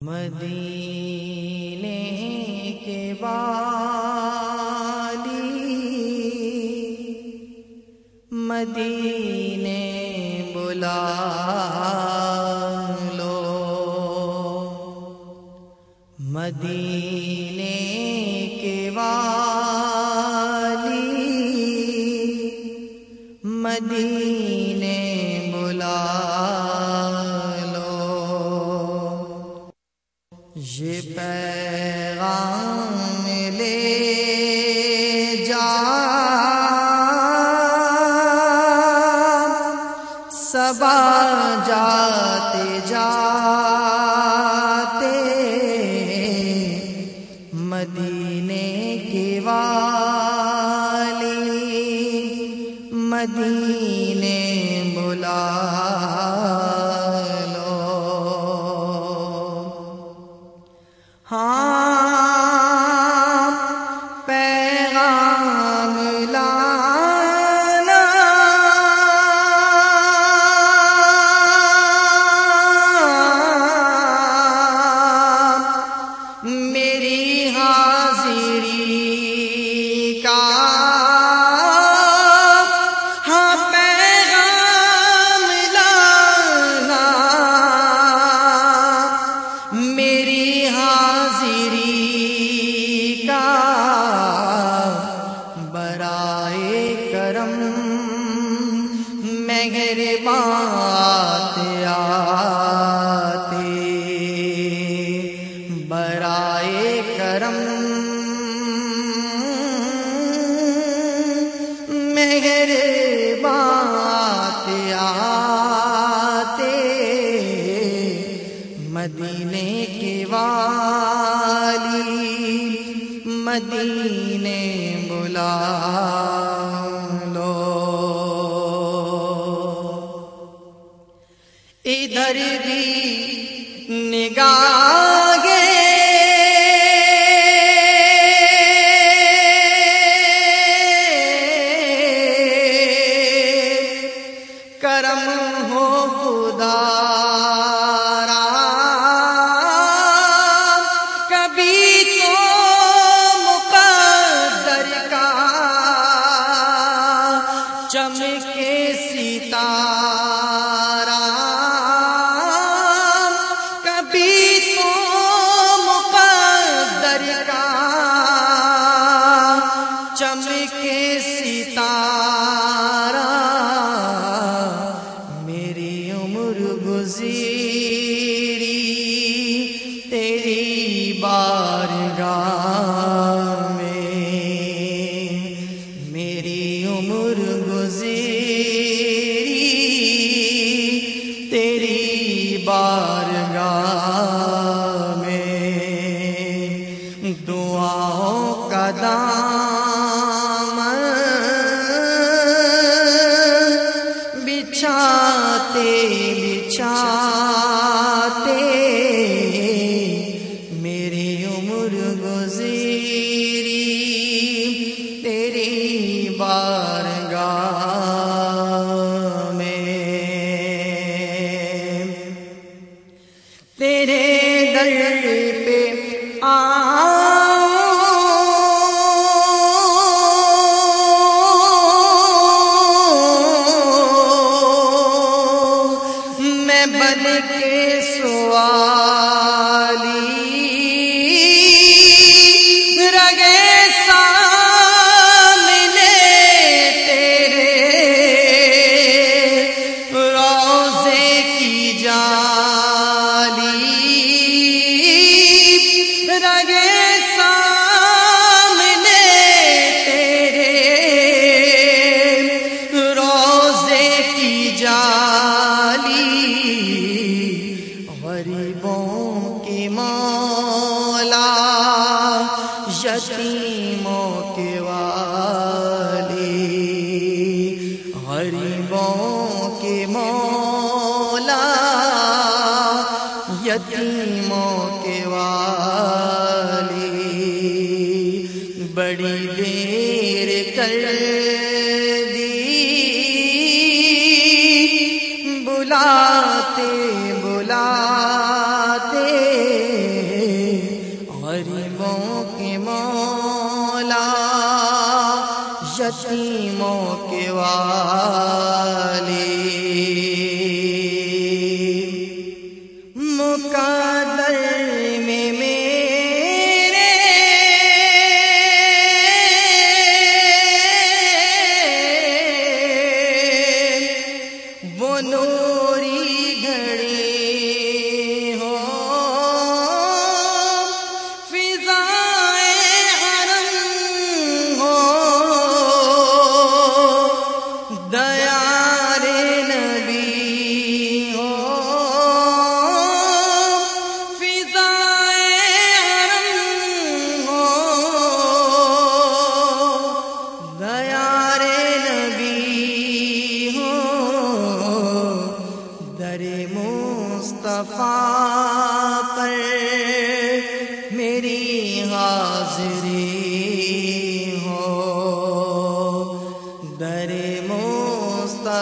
مدینے کے والی مدینے بلا لو۔ مدینے کے والی مدینے مدینے بلا برائے کرم مہربات آتے مدینے کے والی مدینے بلا چمکے سیتا بارگاہ میں دعاؤں کا دان ہاں غریبوں کے مولا، یتیموں کے والی۔ بڑی دیر کر دی۔ بلاتے بلاتے۔ غریبوں کے مولا، یتیموں والی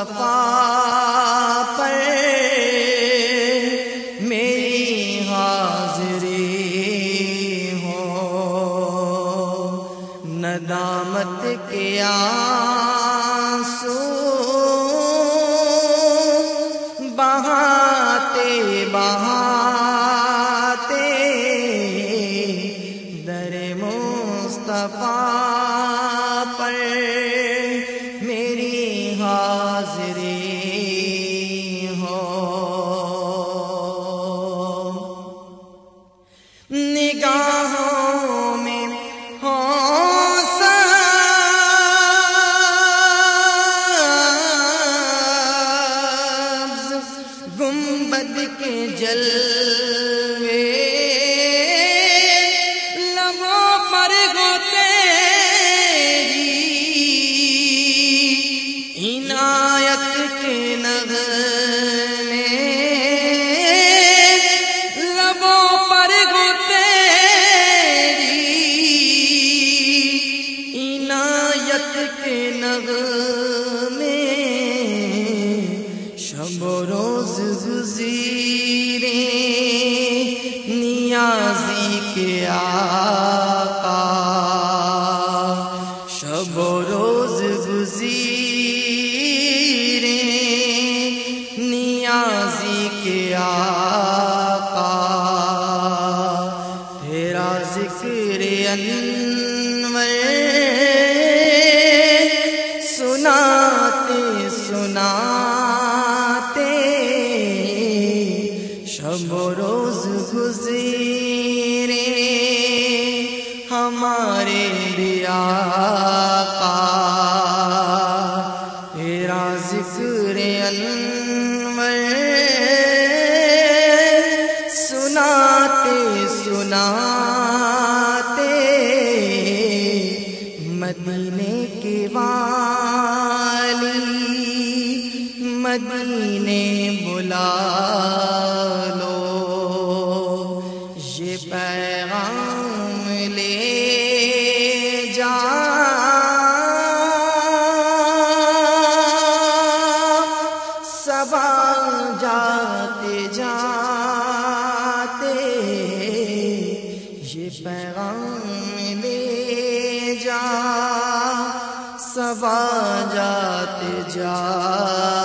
صفا حاضری ہو۔ نگاہوں میں ہو سبز گنبد کے جلوے کے آقا۔ شب و روز گزیرے نیازی کے آقا۔ تیرا ذکر انور مدینے بلا لو۔ یہ پیغام لے جا۔ سبا جاتے جاتے یہ پیغام لے جا۔ سبا جاتے جا۔